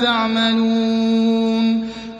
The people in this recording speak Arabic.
تعملون